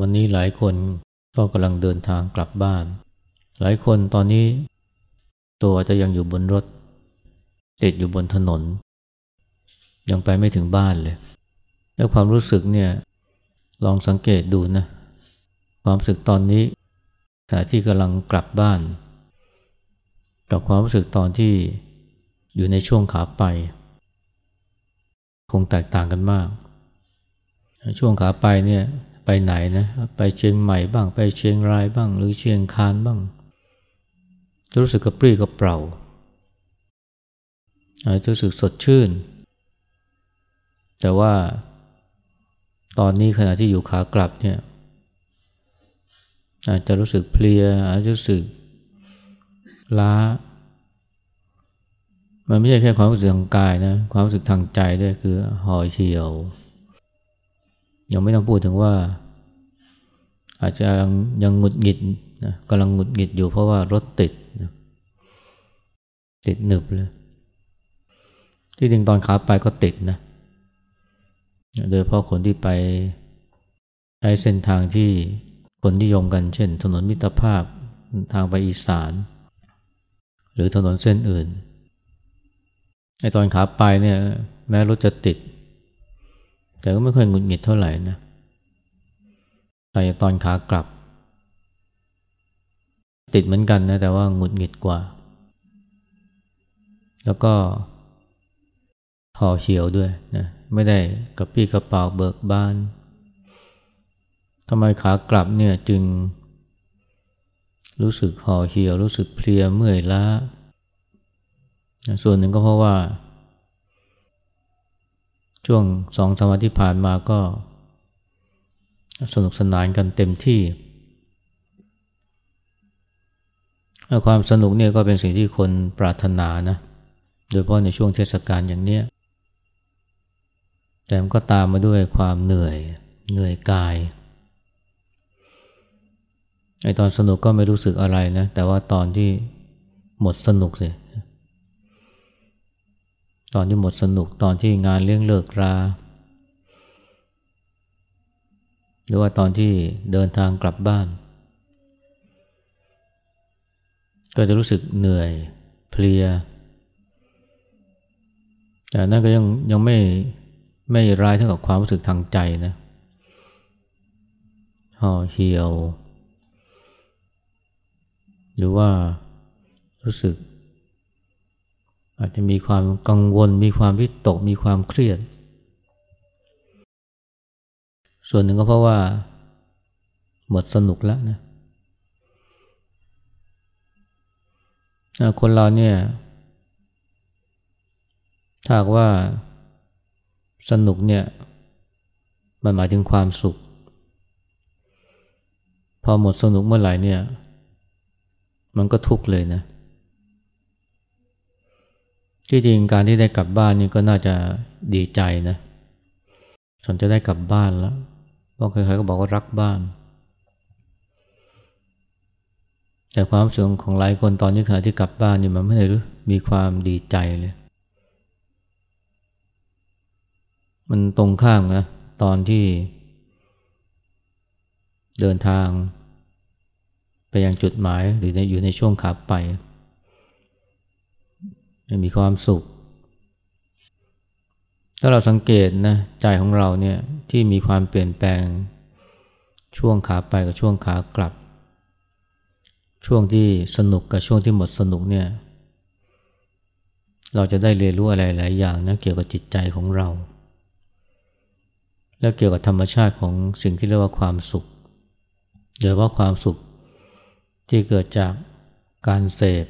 วันนี้หลายคนก็กำลังเดินทางกลับบ้าน หลายคนตอนนี้ ตัวจะยังอยู่บนรถ ติดอยู่บนถนน ยังไปไม่ถึงบ้านเลย แล้วความรู้สึกเนี่ยลองสังเกตดูนะ ความรู้สึกตอนนี้ขณะที่กำลังกลับบ้าน กับความรู้สึกตอนที่อยู่ในช่วงขาไป คงแตกต่างกันมาก ช่วงขาไปเนี่ย ไปไหนนะไปเชียงใหม่บ้างไปเชียงรายบ้าง หรือเชียงคานบ้างจะรู้สึกกระปรี้กระเปร่าอาจจะรู้สึกสดชื่น แต่ว่าตอนนี้ขณะที่อยู่ขากลับเนี่ยอาจจะรู้สึกเพลียอาจจะรู้สึกล้า มันไม่ใช่แค่ความรู้สึกทางกายนะ ความรู้สึกทางใจด้วยคือห่อเฉียว ยังไม่ต้องพูดถึงว่า อาจจะยังหงุดหงิดนะกำลังหงุดหงิดอยู่เพราะว่ารถติดนะติดหนึบเลย ที่จริงตอนขาไปก็ติดนะโดยเพราะคนที่ไปใช้เส้นทางที่คนนิยมกันเช่น ถนนมิตรภาพทางไปอีสาน หรือถนนเส้นอื่นไอตอนขาไปเนี่ยแม้รถจะติด แต่ก็ไม่ค่อยหงุดหงิดเท่าไหร่นะแต่ตอนขากลับ ติดเหมือนกันนะแต่ว่าหงุดหงิดกว่า แล้วก็หอเฉียวด้วยนะไม่ได้กระปี้กระเป๋าเบิกบานทำไมขากลับเนี่ยจึง รู้สึกห่อเหี่ยวรู้สึกเพลียเมื่อยล้า ส่วนหนึ่งก็เพราะว่า ช่วงสองสามวันที่ผ่านมาก็ สนุกสนานกันเต็มที่ ความสนุกเนี่ยก็เป็นสิ่งที่คนปรารถนานะ โดยเฉพาะในช่วงเทศกาลอย่างเนี้ย แต่มันก็ตามมาด้วยความเหนื่อย เหนื่อยกาย ไอตอนสนุกก็ไม่รู้สึกอะไรนะ แต่ว่าตอนที่หมดสนุกสิ ตอนที่หมดสนุกตอนที่งานเลี้ยงเลิกรา หรือว่าตอนที่เดินทางกลับบ้าน ก็จะรู้สึกเหนื่อยเพลีย แต่นั่นก็ยังยังไม่ไม่ร้ายเท่ากับความรู้สึกทางใจนะห่อเหี่ยว หรือว่ารู้สึก อาจจะมีความกังวล มีความวิตก มีความเครียด ส่วนหนึ่งก็เพราะว่า หมดสนุกแล้วนะคนเราเนี่ยถ้าว่าสนุกเนี่ยมันหมายถึงความสุข พอหมดสนุกเมื่อไหร่เนี่ย มันก็ทุกข์เลยนะเที่จริงการที่ได้กลับบ้านนี่ก็น่าจะดีใจนะฉันจะได้กลับบ้านแล้วเพราะใครๆก็บอกว่ารักบ้าน แต่ความรู้สึกของหลายคนตอนนี้ขณะที่กลับบ้านนี่มันไม่ได้รู้มีความดีใจเลย มันตรงข้ามนะตอนที่ เดินทาง ไปยังจุดหมายหรือในอยู่ในช่วงขับไป มีความสุข ถ้าเราสังเกตนะใจของเราเนี่ยที่มีความเปลี่ยนแปลง ช่วงขาไปกับช่วงขากลับ ช่วงที่สนุกกับช่วงที่หมดสนุกเนี่ยเราจะได้เรียนรู้อะไรหลายอย่างนะเกี่ยวกับจิตใจของเรา และเกี่ยวกับธรรมชาติของสิ่งที่เรียกว่าความสุขโดยว่าความสุขที่เกิดจากการเสพ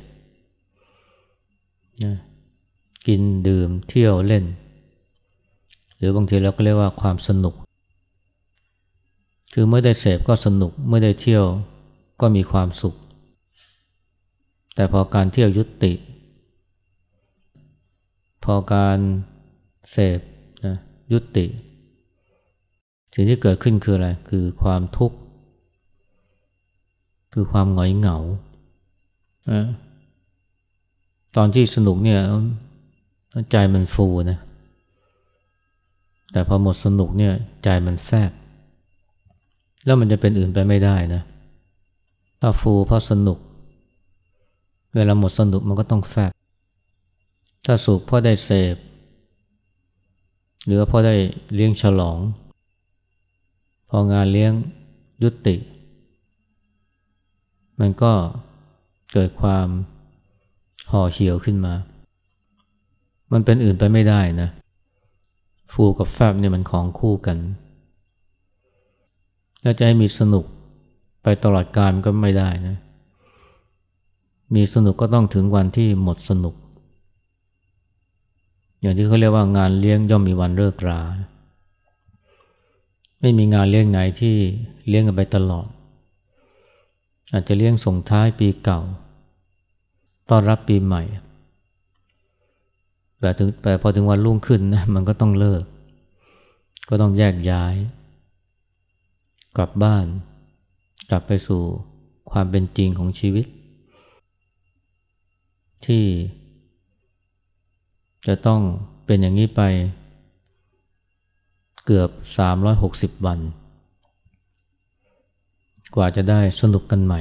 นะกินดื่มเที่ยวเล่น หรือบางทีเราก็เรียกว่าความสนุก คือเมื่อได้เสพก็สนุกเมื่อได้เที่ยวก็มีความสุข แต่พอการเที่ยวยุติ พอการเสพนะยุติ สิ่งที่เกิดขึ้นคืออะไร คือความทุกข์ คือความหงอยเหงา ตอนที่สนุกเนี่ยใจมันฟูนะ แต่พอหมดสนุกเนี่ยใจมันแฟบ แล้วมันจะเป็นอื่นไปไม่ได้นะ ถ้าฟูเพราะสนุก เวลาหมดสนุกมันก็ต้องแฟบ ถ้าสุขเพราะได้เสพ หรือเพราะได้เลี้ยงฉลอง พองานเลี้ยงยุติ มันก็เกิดความ ห่อเหี่ยวขึ้นมา มันเป็นอื่นไปไม่ได้นะ ฟูกับแฟบเนี่ยมันของคู่กันแล้วจะให้มีสนุกไปตลอดกาลมันก็ไม่ได้นะ มีสนุกก็ต้องถึงวันที่หมดสนุก อย่างที่เขาเรียกว่างานเลี้ยงย่อมมีวันเลิกรา ไม่มีงานเลี้ยงไหนที่เลี้ยงกันไปตลอด อาจจะเลี้ยงส่งท้ายปีเก่า ต้อนรับปีใหม่ แต่ถึงแต่พอถึงวันรุ่งขึ้นนะมันก็ต้องเลิก ก็ต้องแยกย้าย กลับบ้าน กลับไปสู่ความเป็นจริงของชีวิต ที่ จะต้องเป็นอย่างนี้ไปเกือบ 360 วัน กว่าจะได้สนุกกันใหม่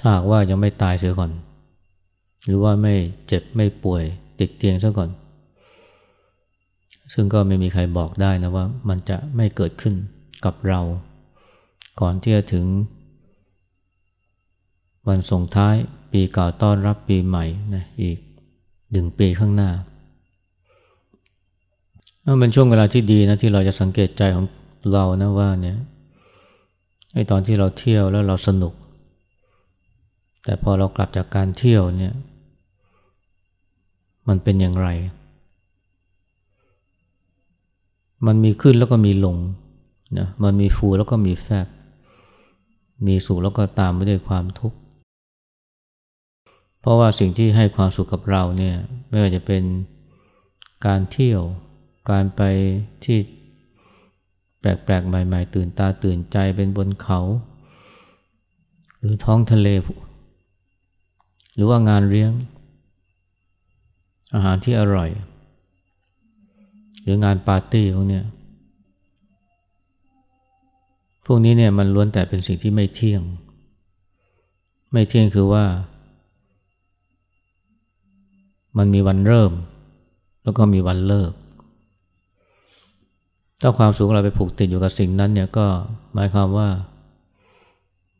ถ้าหากว่ายังไม่ตายเสียก่อน หรือว่าไม่เจ็บไม่ป่วยติดเตียงซะก่อน ซึ่งก็ไม่มีใครบอกได้นะว่ามันจะไม่เกิดขึ้นกับเรา ก่อนที่จะถึง วันส่งท้ายปีเก่าต้อนรับปีใหม่นะอีกหนึ่งปีข้างหน้ามันเป็นช่วงเวลาที่ดีนะที่เราจะสังเกตใจของเรานะว่าเนี่ยไอตอนที่เราเที่ยวแล้วเราสนุก แต่พอเรากลับจากการเที่ยวเนี่ย มันเป็นอย่างไร มันมีขึ้นแล้วก็มีลงนะมันมีฟูแล้วก็มีแฟบ มีสุขแล้วก็ตามไปด้วยความทุกข์ เพราะว่าสิ่งที่ให้ความสุขกับเราเนี่ยไม่ว่าจะเป็นการเที่ยว การไปที่แปลกๆใหม่ ๆ ตื่นตาตื่นใจเป็นบนเขา หรือท้องทะเล หรือว่างานเลี้ยง อาหารที่อร่อย หรืองานปาร์ตี้พวกเนี้ยพวกนี้เนี่ยมันล้วนแต่เป็นสิ่งที่ไม่เที่ยง ไม่เที่ยงคือว่า มันมีวันเริ่ม แล้วก็มีวันเลิก ถ้าความสุขเราไปผูกติดอยู่กับสิ่งนั้นเนี่ยก็หมายความว่า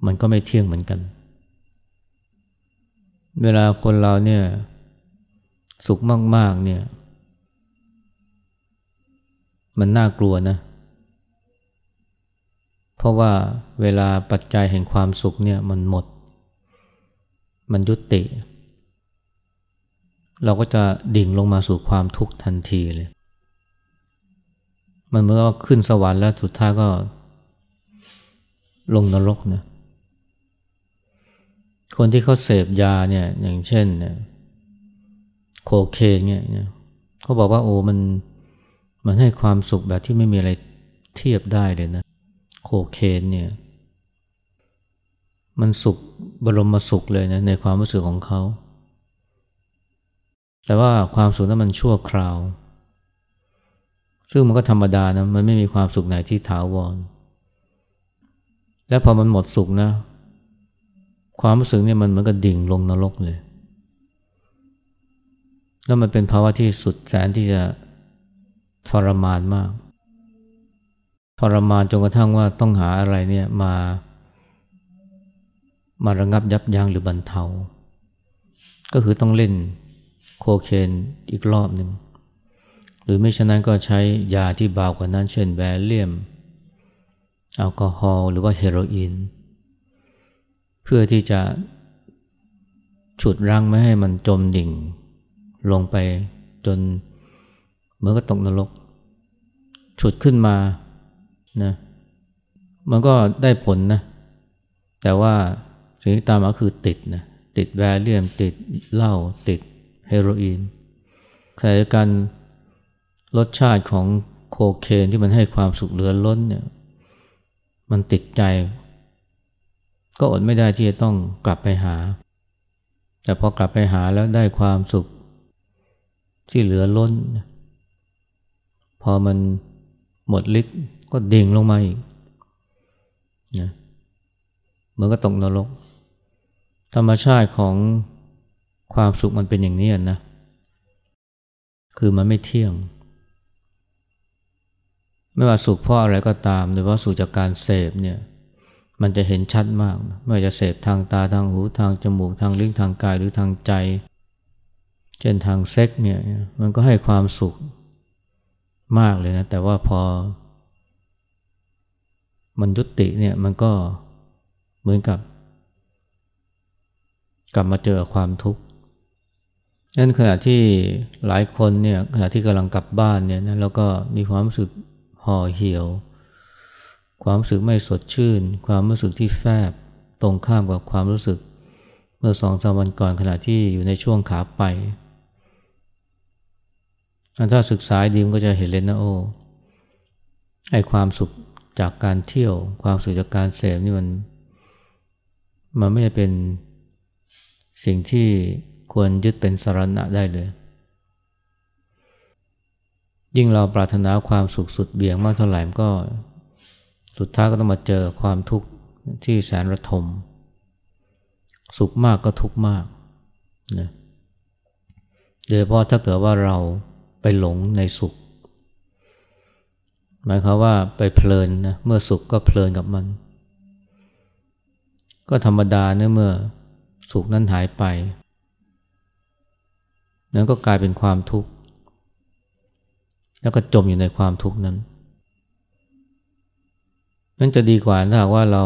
มันก็ไม่เที่ยงเหมือนกัน เวลาคนเราเนี่ย สุขมาก ๆ เนี่ย มันน่ากลัวนะ เพราะว่าเวลาปัจจัยแห่งความสุขเนี่ยมันหมด มันยุติ เราก็จะดิ่งลงมาสู่ความทุกข์ทันทีเลย มันเมื่อขึ้นสวรรค์แล้วสุดท้ายก็ลงนรกนะ คนที่เขาเสพยาเนี่ยอย่างเช่นเนี่ยโคเคนเนี่ยเขาบอกว่าโอ้มันมันให้ความสุขแบบที่ไม่มีอะไรเทียบได้เลยนะ โคเคนเนี่ยมันสุขบรมสุขเลยนะในความรู้สึกของเขา แต่ว่าความสุขนั้นมันชั่วคราว ซึ่งมันก็ธรรมดานะมันไม่มีความสุขไหนที่ถาวร และพอมันหมดสุขนะ ความรู้สึกเนี่ยมันเหมือนกับดิ่งลงนรกเลย แล้วมันเป็นภาวะที่สุดแสนที่จะทรมานมาก ทรมานจนกระทั่งว่าต้องหาอะไรเนี่ยมา มาระงับยับยั้งหรือบรรเทา ก็คือต้องเล่นโคเคนอีกรอบหนึ่ง หรือไม่ฉะนั้นก็ใช้ยาที่เบากว่านั้นเช่นแวลเลียมแอลกอฮอล์หรือว่าเฮโรอีน เพื่อที่จะฉุดรั้งไม่ให้มันจมดิ่ง ลงไปจนเหมือนกับตกนรก ฉุดขึ้นมานะมันก็ได้ผลนะแต่ว่าสิ่งที่ตามมาคือติดนะติดแวเลียมติดเหล้าติดเฮโรอีนขณะเดียวกันรสชาติของโคเคนที่มันให้ความสุขเหลือล้นเนี่ยมันติดใจ ก็อดไม่ได้ที่จะต้องกลับไปหา แต่พอกลับไปหาแล้วได้ความสุข ที่เหลือล้น พอมันหมดฤทธิ์ก็ดิ่งลงมาอีกนะเหมือนก็ตกนรก ธรรมชาติของความสุขมันเป็นอย่างนี้นะ คือมันไม่เที่ยง ไม่ว่าสุขเพราะอะไรก็ตามโดยเฉพาะสุขจากการเสพเนี่ย มันจะเห็นชัดมากไม่ว่าจะเสพทางตาทางหูทางจมูกทางลิ้นทางกายหรือทางใจ เช่นทางเซ็กเนี่ยมันก็ให้ความสุขมากเลยนะ แต่ว่าพอ มันยุติเนี่ยมันก็เหมือนกับ กลับมาเจอความทุกข์นั่นขณะที่หลายคนเนี่ยขณะที่กำลังกลับบ้านเนี่ยนะแล้วก็มีความรู้สึกห่อเหี่ยว ความรู้สึกไม่สดชื่น ความรู้สึกที่แฟบตรงข้ามกับความรู้สึก เมื่อสองสามวันก่อนขณะที่อยู่ในช่วงขาไปถ้าศึกษาดีมันก็จะเห็นเลยนะโอ้ไอความสุขจากการเที่ยว ความสุขจากการเสพนี่มันมันไม่เป็นสิ่งที่ควรยึดเป็นสารณะได้เลย ยิ่งเราปรารถนาความสุขสุดเบี่ยงมากเท่าไหร่ก็ สุดท้ายก็ต้องมาเจอความทุกข์ที่แสนระทม สุขมากก็ทุกข์มากนะโดยเฉพาะถ้าเกิดว่าเราไปหลงในสุข หมายความว่าไปเพลินนะเมื่อสุขก็เพลินกับมัน ก็ธรรมดาเนื่อเมื่อสุขนั้นหายไป นั้นก็กลายเป็นความทุกข์ แล้วก็จมอยู่ในความทุกข์นั้น นั่นจะดีกว่าถ้าว่าเรา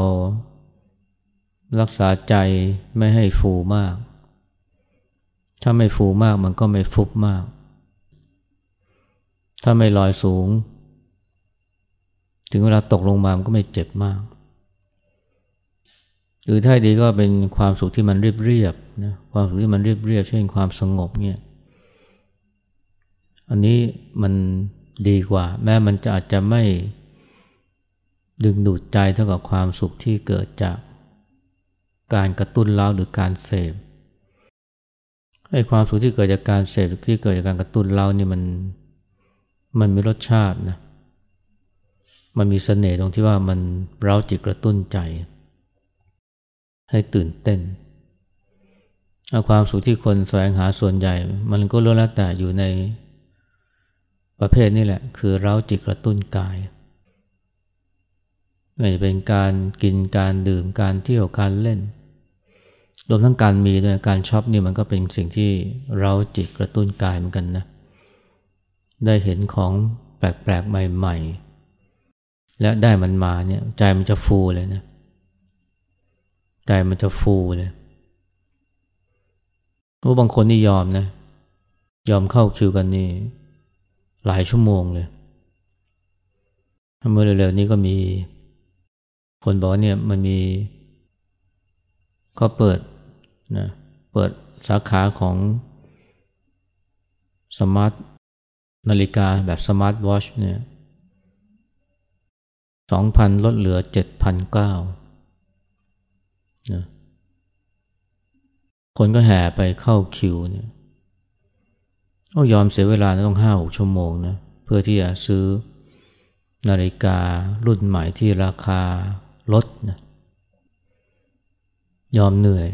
รักษาใจไม่ให้ฟูมาก ถ้าไม่ฟูมากมันก็ไม่ฟุบมาก ถ้าไม่ลอยสูง ถึงเวลาตกลงมามันก็ไม่เจ็บมาก หรือถ้าดีก็เป็นความสุขที่มันเรียบเรียบนะความสุขที่มันเรียบเรียบเช่นความสงบเนี่ยอันนี้มันดีกว่า แม้มันจะอาจจะไม่ ดึงดูดใจเท่ากับความสุขที่เกิดจากการกระตุ้นเล้าหรือการเสพไอ้ความสุขที่เกิดจากการเสพที่เกิดจากการกระตุ้นเล้านี่มันมันมีรสชาตินะมันมีเสน่ห์ตรงที่ว่ามันเร้าจิตกระตุ้นใจ ให้ตื่นเต้นความสุขที่คนแสวงหาส่วนใหญ่ มันก็ล้วนแล้วแต่อยู่ในประเภทนี้แหละ คือเร้าจิตกระตุ้นกาย ไม่เป็นการกินการดื่มการเที่ยวการเล่น รวมทั้งการมีด้วยการช็อปนี่มันก็เป็นสิ่งที่เราจิตกระตุ้นกายเหมือนกันนะ ได้เห็นของแปลกๆใหม่ ๆ และได้มันมาเนี่ยใจมันจะฟูเลยนะ ใจมันจะฟูเลยโอ้บางคนนี่ยอมนะ ยอมเข้าคิวกันนี่หลายชั่วโมงเลยเมื่อเร็วๆนี้ก็มี คนบอกเนี่ยมันมีก็เปิดนะเปิดสาขาของ smart นาฬิกาแบบ smart watch เนี่ยสองพันลดเหลือเจ็ดพันเก้านะคนก็แห่ไปเข้าคิวเนี่ยก็ยอมเสียเวลาต้องห้าหกชั่วโมงนะเพื่อที่จะซื้อนาฬิการุ่นใหม่ที่ราคา ลดนะยอมเหนื่อย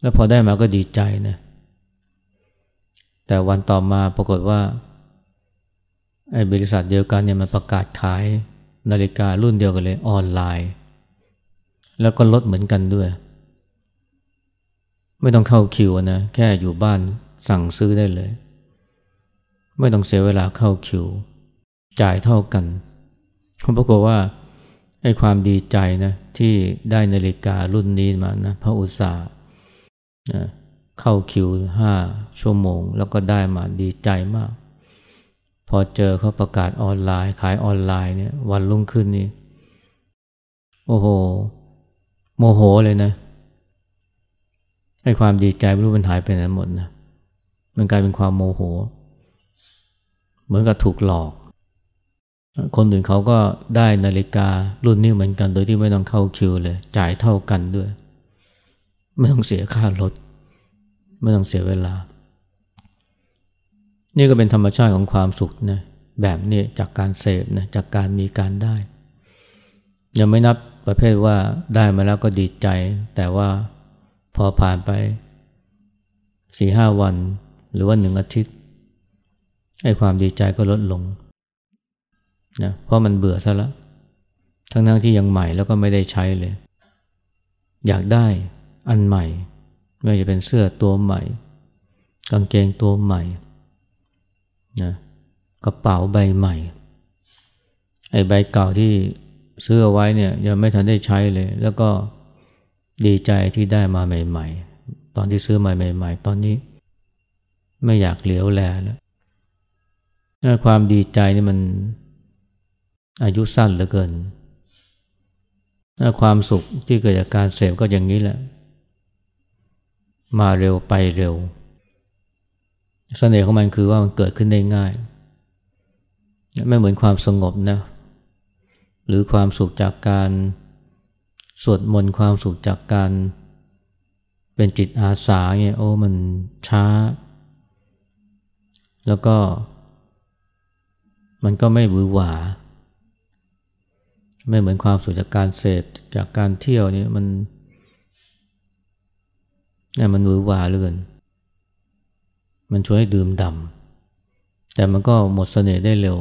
แล้วพอได้มาก็ดีใจนะแต่วันต่อมาปรากฏว่าไอ้บริษัทเดียวกันเนี่ยมันประกาศขายนาฬิการุ่นเดียวกันเลยออนไลน์ แล้วก็ลดเหมือนกันด้วย ไม่ต้องเข้าคิวนะแค่อยู่บ้านสั่งซื้อได้เลย ไม่ต้องเสียเวลาเข้าคิว จ่ายเท่ากันผมปรากฏว่า ไอ้ความดีใจนะที่ได้นาฬิการุ่นนี้มานะพระอุตสาห์นะเข้าคิวห้าชั่วโมง แล้วก็ได้มาดีใจมาก พอเจอเขาประกาศออนไลน์ ขายออนไลน์เนี่ยวันรุ่งขึ้นนี่โอ้โห โมโหเลยนะให้ความดีใจไม่รู้มันหายไปไหนหมดนะมันกลายเป็นความโมโห เหมือนกับถูกหลอก คนอื่นเขาก็ได้นาฬิการุ่นนี้เหมือนกัน โดยที่ไม่ต้องเข้าคิวเลย จ่ายเท่ากันด้วย ไม่ต้องเสียค่ารถ ไม่ต้องเสียเวลา นี่ก็เป็นธรรมชาติของความสุขนะแบบนี้จากการเสพนะจากการมีการได้ ยังไม่นับประเภทว่าได้มาแล้วก็ดีใจ แต่ว่าพอผ่านไปสี่ห้าวัน หรือว่าหนึ่งอาทิตย์ไอ้ความดีใจก็ลดลง นะเพราะมันเบื่อซะแล้วทั้งทั้งที่ยังใหม่แล้วก็ไม่ได้ใช้เลย อยากได้อันใหม่ ไม่ว่าจะเป็นเสื้อตัวใหม่ กางเกงตัวใหม่นะกระเป๋าใบใหม่ไอ้ใบเก่าที่ซื้อเอาไว้เนี่ยยังไม่ทันได้ใช้เลย แล้วก็ดีใจที่ได้มาใหม่ ๆ ตอนที่ซื้อมาใหม่ ๆ ตอนนี้ ไม่อยากเหลียวแลแล้วความดีใจนี่มัน อายุสั้นเหลือเกินความสุขที่เกิดจากการเสพก็อย่างนี้แหละ มาเร็วไปเร็วสเสน่ห์ของมันคือว่ามันเกิดขึ้นได้ง่าย ไม่เหมือนความสงบนะ หรือความสุขจากการสวดมนต์ความสุขจากการเป็นจิตอาสาเนี่ยโอ้มันช้า แล้วก็มันก็ไม่หวือหวา ไม่เหมือนความสุขจากการเสพจากการเที่ยวนี่มันนี่มันหวือหวาเลื่อน มันช่วยให้ดื่มดำแต่มันก็หมดเสน่ห์ได้เร็ว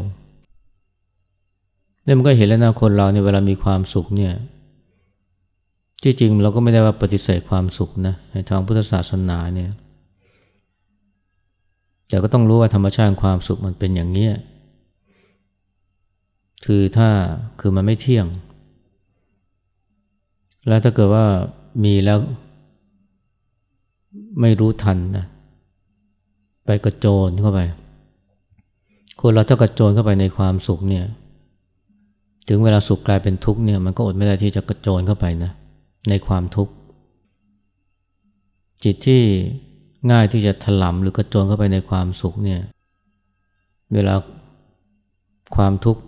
แล้วมันก็เห็นแล้วนะคนเราเนี่ยเวลามีความสุขเนี่ยที่จริงเราก็ไม่ได้ว่าปฏิเสธความสุขนะในทางพุทธศาสนาเนี่ยแต่ก็ต้องรู้ว่าธรรมชาติความสุขมันเป็นอย่างนี้ คือถ้าคือมันไม่เที่ยง แล้วถ้าเกิดว่ามีแล้วไม่รู้ทันนะไปกระโจนเข้าไป คนเราถ้ากระโจนเข้าไปในความสุขเนี่ยถึงเวลาสุขกลายเป็นทุกข์เนี่ยมันก็อดไม่ได้ที่จะกระโจนเข้าไปนะในความทุกข์ จิตที่ง่ายที่จะถลำหรือกระโจนเข้าไปในความสุขเนี่ยเวลาความทุกข์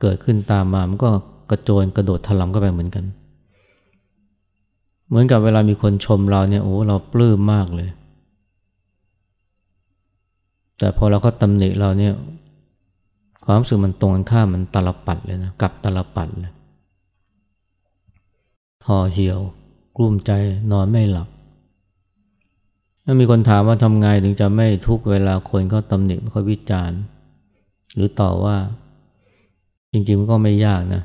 เกิดขึ้นตามมา มันก็กระโจนกระโดดถลำเข้าไปเหมือนกัน เหมือนกับเวลามีคนชมเราเนี่ยโอ้เราปลื้มมากเลย แต่พอเราก็ตำหนิเราเนี่ยความรู้สึกมันตรงกันข้ามมันตลปัดเลยนะกลับตลปัดเลยห่อเหี่ยวกลุ้มใจนอนไม่หลับถ้ามีคนถามว่าทำไงถึงจะไม่ทุกเวลาคนเขาตำหนิเขาวิจารณ์ หรือต่อว่า จริงๆมันก็ไม่ยากนะ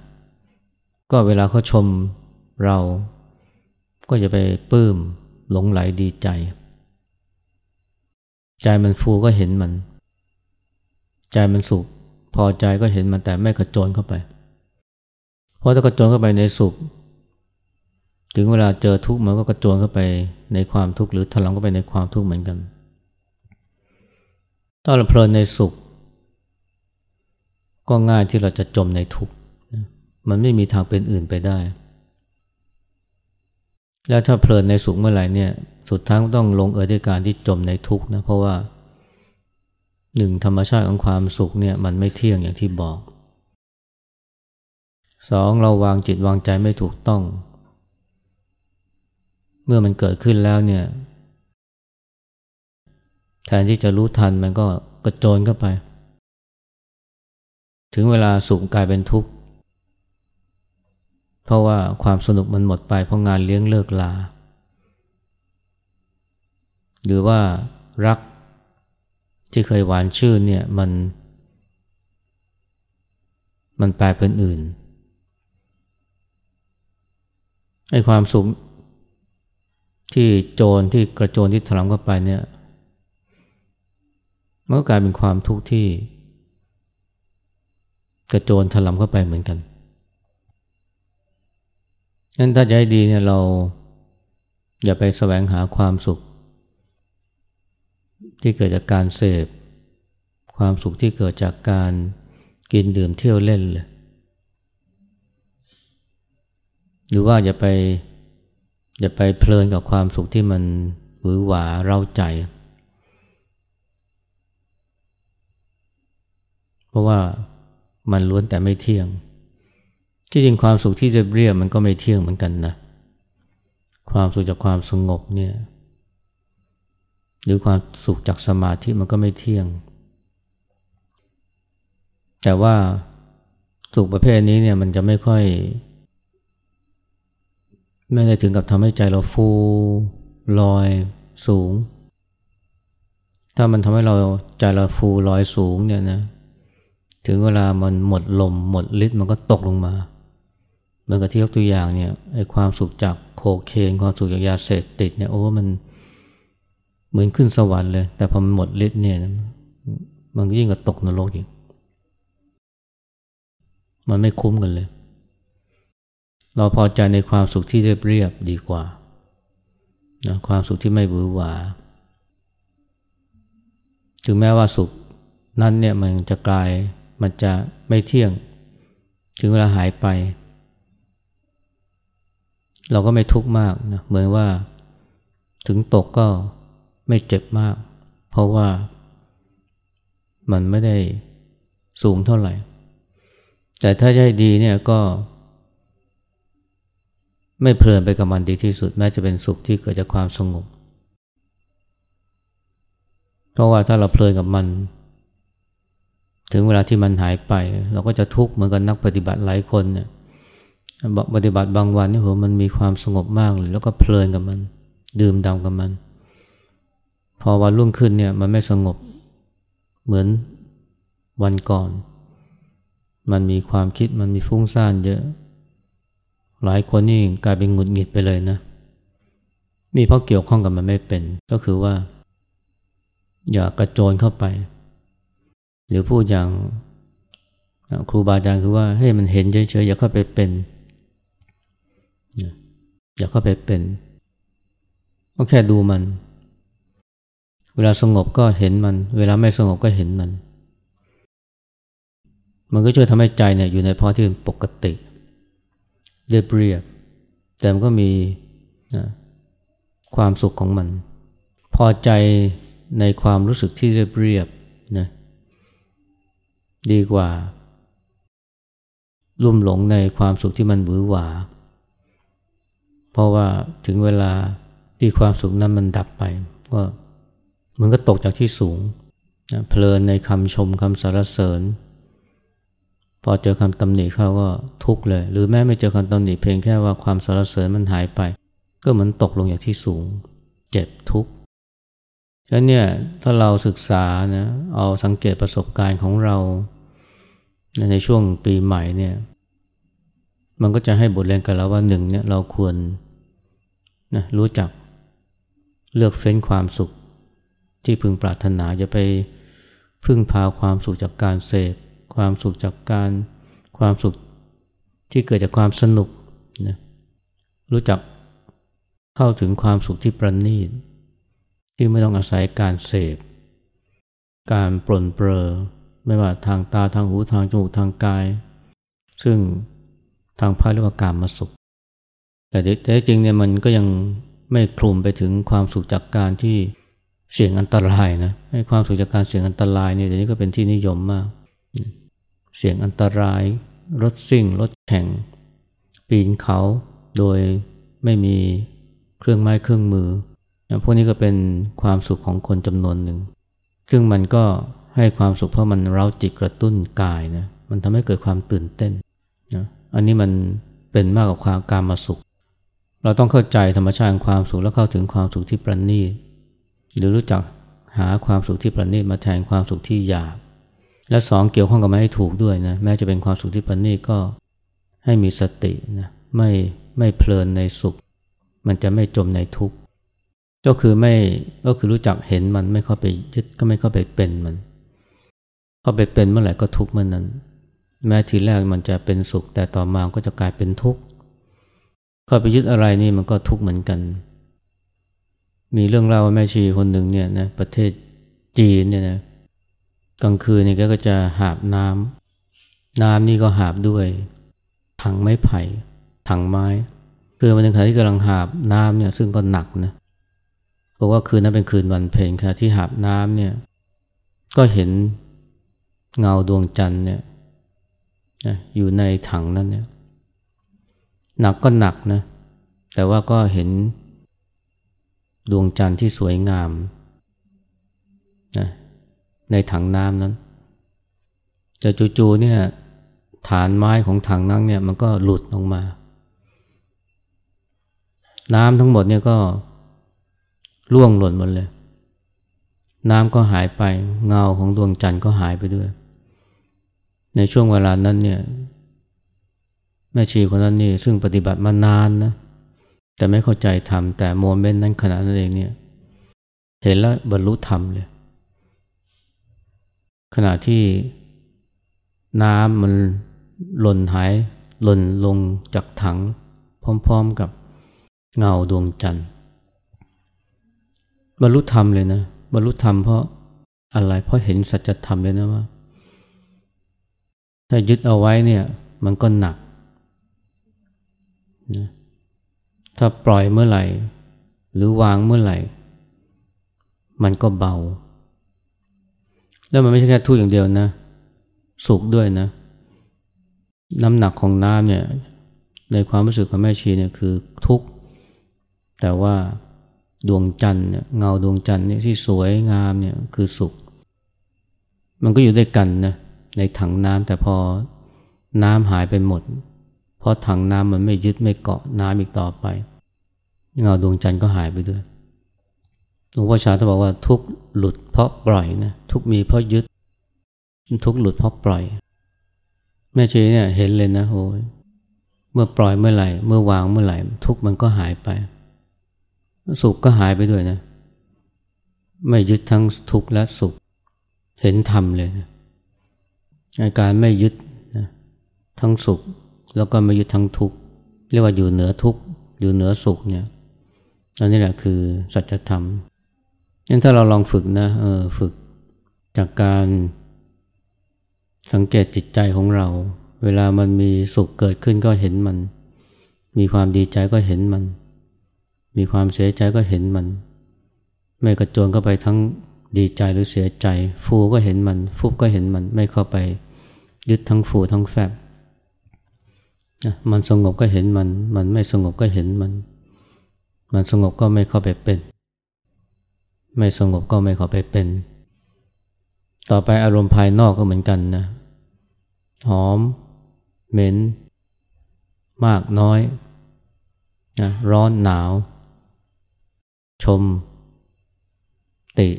ก็เวลาเขาชมเราก็จะไปปลื้มหลงไหลดีใจ ใจมันฟูก็เห็นมัน ใจมันสุข พอใจก็เห็นมันแต่ไม่กระโจนเข้าไป เพราะถ้ากระโจนเข้าไปในสุข ถึงเวลาเจอทุกข์มันก็กระโจนเข้าไปในความทุกข์หรือถลำเข้าไปในความทุกข์เหมือนกันถ้าเราเพลินในสุข ก็ง่ายที่เราจะจมในทุกข์มันไม่มีทางเป็นอื่นไปได้ แล้วถ้าเพลินในสุขเมื่อไหร่เนี่ย สุดท้ายต้องลงเอยด้วยการที่จมในทุกข์นะ เพราะว่าหนึ่งธรรมชาติของความสุขเนี่ยมันไม่เที่ยงอย่างที่บอกสองเราวางจิตวางใจไม่ถูกต้อง เมื่อมันเกิดขึ้นแล้วเนี่ย แทนที่จะรู้ทันมันก็กระโจนเข้าไป ถึงเวลาสุขกลายเป็นทุกข์ เพราะว่าความสนุกมันหมดไปเพราะงานเลี้ยงเลิกลา หรือว่ารักที่เคยหวานชื่นเนี่ยมัน มันแปลเป็นอื่นไอ้ความสุขที่โจรที่กระโจนที่ถลำเข้าไปเนี่ยมันก็กลายเป็นความทุกข์ที่ กระโจนถลำเข้าไปเหมือนกันงั้นถ้าจะให้ดีเนี่ยเราอย่าไปแสวงหาความสุข ที่เกิดจากการเสพ ความสุขที่เกิดจากการกินดื่มเที่ยวเล่นเลยหรือว่าอย่าไปอย่าไปเพลินกับความสุขที่มันหวือหวาเร้าใจ เพราะว่า มันล้วนแต่ไม่เที่ยง ที่จริงความสุขที่เรียบมันก็ไม่เที่ยงเหมือนกันนะ ความสุขจากความสงบเนี่ยหรือความสุขจากสมาธิมันก็ไม่เที่ยง แต่ว่าสุขประเภทนี้เนี่ยมันจะไม่ค่อยไม่ได้ถึงกับทำให้ใจเราฟูลอยสูง ถ้ามันทำให้เราใจเราฟูลอยสูงเนี่ยนะ ถึงเวลามันหมดลมหมดฤทธิ์มันก็ตกลงมา เหมือนกับที่ยกตัวอย่างเนี่ยไอ้ความสุขจากโคเคนความสุขจากยาเสพติดเนี่ยโอ้มันเหมือนขึ้นสวรรค์เลย แต่พอมันหมดฤทธิ์เนี่ยมันก็ยิ่งกับตกนรกอีกมันไม่คุ้มกันเลย เราพอใจในความสุขที่เรียบเรียบดีกว่านะความสุขที่ไม่หวือหวา ถึงแม้ว่าสุขนั้นเนี่ยมันจะกลาย มันจะไม่เที่ยง ถึงเวลาหายไป เราก็ไม่ทุกข์มากนะเหมือนว่าถึงตกก็ไม่เจ็บมาก เพราะว่ามันไม่ได้สูงเท่าไหร่ แต่ถ้าจะให้ดีเนี่ยก็ ไม่เพลินไปกับมันดีที่สุด แม้จะเป็นสุขที่เกิดจากความสงบเพราะว่าถ้าเราเพลินกับมัน ถึงเวลาที่มันหายไป เราก็จะทุกข์เหมือนกับนักปฏิบัติหลายคนเนี่ยปฏิบัติบางวันนี่โหมันมีความสงบมากเลย แล้วก็เพลินกับมัน ดื่มดำกับมัน พอวันรุ่งขึ้นเนี่ยมันไม่สงบเหมือนวันก่อน มันมีความคิดมันมีฟุ้งซ่านเยอะ หลายคนนี่กลายเป็นหงุดหงิดไปเลยนะนี่เพราะเกี่ยวข้องกับมันไม่เป็น ก็คือว่า อย่ากระโจนเข้าไป หรือพูดอย่างครูบาอาจารย์คือว่าให้มันเห็นเฉยๆอย่าเข้าไปเป็น อย่าเข้าไปเป็นก็แค่ดูมัน เวลาสงบก็เห็นมัน เวลาไม่สงบก็เห็นมัน มันก็ช่วยทำให้ใจเนี่ยอยู่ในภาวะที่เป็นปกติเรียบเรียบ แต่มันก็มีนะความสุขของมัน พอใจในความรู้สึกที่เรียบเรียบนะ ดีกว่า ลุ่มหลงในความสุขที่มันหวือหวา เพราะว่าถึงเวลาที่ความสุขนั้นมันดับไปก็มันก็ตกจากที่สูงนะเพลินในคำชมคำสรรเสริญ พอเจอคำตำหนิเขาก็ทุกข์เลย หรือแม้ไม่เจอคำตำหนิเพียงแค่ว่าความสารเสริญมันหายไป ก็เหมือนตกลงอย่างที่สูง เจ็บทุกข์ แล้วเนี่ยถ้าเราศึกษานะเอาสังเกตประสบการณ์ของเราในช่วงปีใหม่เนี่ยมันก็จะให้บทเรียนกับเราว่าหนึ่งเนี่ยเราควรนะรู้จักเลือกเฟ้นความสุขที่พึงปรารถนาอย่าไปพึ่งพาความสุขจากการเสพความสุขจากการความสุขที่เกิดจากความสนุกนะรู้จักเข้าถึงความสุขที่ประณีต ที่ไม่ต้องอาศัยการเสพ การปลนเปลอไม่ว่าทางตาทางหูทางจมูกทางกาย ซึ่งทางพระเรียกว่าการมาสุข แต่แต่จริงเนี่ยมันก็ยังไม่คลุมไปถึงความสุขจากการที่เสี่ยงอันตรายนะให้ความสุขจากการเสี่ยงอันตรายเนี่ยเดี๋ยวนี้ก็เป็นที่นิยมมาก เสี่ยงอันตราย รถซิ่ง รถแข่ง ปีนเขาโดยไม่มีเครื่องไม้เครื่องมือ พวกนี้ก็เป็นความสุขของคนจำนวนหนึ่ง ซึ่งมันก็ให้ความสุขเพราะมันเร้าจิตกระตุ้นกายนะ มันทำให้เกิดความตื่นเต้นนะอันนี้มันเป็นมากกว่าความการมาสุข เราต้องเข้าใจธรรมชาติของความสุขแล้วเข้าถึงความสุขที่ประณีต หรือรู้จักหาความสุขที่ประณีตมาแทนความสุขที่หยาบ และสองเกี่ยวข้องกับมันให้ถูกด้วยนะ แม้จะเป็นความสุขที่ประณีตก็ให้มีสตินะ ไม่ไม่เพลินในสุข มันจะไม่จมในทุกข์ ก็คือไม่ก็คือรู้จักเห็นมันไม่เข้าไปยึดก็ไม่เข้าไปเป็นมัน เข้าไปเป็นเมื่อไหร่ก็ทุกเมื่อนนั้น แม้ทีแรกมันจะเป็นสุข แต่ต่อมาก็จะกลายเป็นทุกข์เข้าไปยึดอะไรนี่มันก็ทุกข์เหมือนกัน มีเรื่องเล่าว่าแม่ชีคนหนึ่งเนี่ยนะประเทศจีนเนี่ยนะกลางคืนนี่ก็จะหาบน้ำน้ำนี่ก็หาบด้วย ถังไม้ไผ่ ถังไม้ คือมันในขณะที่กำลังหาบน้ำเนี่ยซึ่งก็หนักนะ บอกว่าคืนนั้นเป็นคืนวันเพ็ญค่ะที่หาบน้ำเนี่ย ก็เห็นเงาดวงจันทร์เนี่ยนะอยู่ในถังนั้นเนี่ยหนักก็หนักนะ แต่ว่าก็เห็นดวงจันทร์ที่สวยงามนะในถังน้ำนั้นแต่จู่ๆเนี่ยฐานไม้ของถังนั้นเนี่ยมันก็หลุดลงมา น้ำทั้งหมดเนี่ยก็ ล่วงหล่นหมดเลย น้ำก็หายไป เงาของดวงจันทร์ก็หายไปด้วย ในช่วงเวลานั้นเนี่ยแม่ชีคนนั้นนี่ซึ่งปฏิบัติมานานนะแต่ไม่เข้าใจธรรมแต่โมเมนต์นั้นขณะนั้นเองเนี่ยเห็นแล้วบรรลุธรรมเลย ขณะที่น้ำมันหล่นหายหล่นลงจากถัง พร้อมๆกับเงาดวงจันทร์ บรรลุธรรมเลยนะบรรลุธรรมเพราะอะไรเพราะเห็นสัจธรรมเลยนะว่า ถ้ายึดเอาไว้เนี่ยมันก็หนักนะถ้าปล่อยเมื่อไหร่ หรือวางเมื่อไหร่ มันก็เบา แล้วมันไม่ใช่แค่ทุกอย่างเดียวนะสุขด้วยนะ น้ำหนักของน้ำเนี่ยในความรู้สึกของแม่ชีเนี่ยคือทุกข์แต่ว่า ดวงจันทร์เนี่ยเงาดวงจันทร์เนี่ยที่สวยงามเนี่ยคือสุข มันก็อยู่ด้วยกันนะในถังน้ำแต่พอน้ำหายไปหมด เพราะถังน้ำมันไม่ยึดไม่เกาะน้ำอีกต่อไป เงาดวงจันทร์ก็หายไปด้วยหลวงพ่อชาท่านบอกว่าทุกหลุดเพราะปล่อยนะทุกมีเพราะยึด ทุกหลุดเพราะปล่อย แม่ชีเนี่ยเห็นเลยนะโอ้ยเมื่อปล่อยเมื่อไหร่ เมื่อวางเมื่อไหร่ ทุกมันก็หายไป สุขก็หายไปด้วยนะ ไม่ยึดทั้งทุกข์และสุข เห็นธรรมเลยนะอาการไม่ยึดนะทั้งสุขแล้วก็ไม่ยึดทั้งทุกข์เรียกว่าอยู่เหนือทุกข์อยู่เหนือสุขเนี่ยอันนี้แหละคือสัจธรรมงั้นถ้าเราลองฝึกนะเออฝึกจากการสังเกตจิตใจของเรา เวลามันมีสุขเกิดขึ้นก็เห็นมัน มีความดีใจก็เห็นมัน มีความเสียใจก็เห็นมัน ไม่กระโจนเข้าไปทั้งดีใจหรือเสียใจ ฟูก็เห็นมัน ฟุบก็เห็นมัน ไม่เข้าไปยึดทั้งฟูทั้งแฟบมันสงบก็เห็นมัน มันไม่สงบก็เห็นมัน มันสงบก็ไม่เข้าไปเป็น ไม่สงบก็ไม่เข้าไปเป็น ต่อไปอารมณ์ภายนอกก็เหมือนกันนะ หอม เหม็น มากน้อยนะร้อนหนาว ชม ติ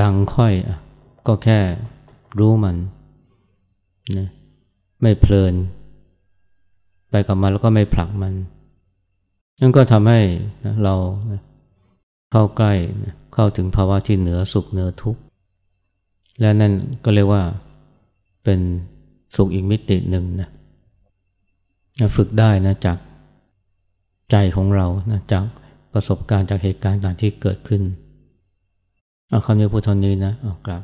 ดังค่อยก็แค่รู้มันนะไม่เพลิน ไปกับมันแล้วก็ไม่ผลักมันนั่นก็ทำให้เราเข้าใกล้เข้าถึงภาวะที่เหนือสุขเหนือทุกข์ และนั่นก็เรียกว่าเป็นสุขอีกมิติหนึ่งนะฝึกได้นะจากใจของเรานะจาก ประสบการณ์จากเหตุการณ์ต่างที่เกิดขึ้น เอาคำนี้พูดเท่านี้นะเอากลับ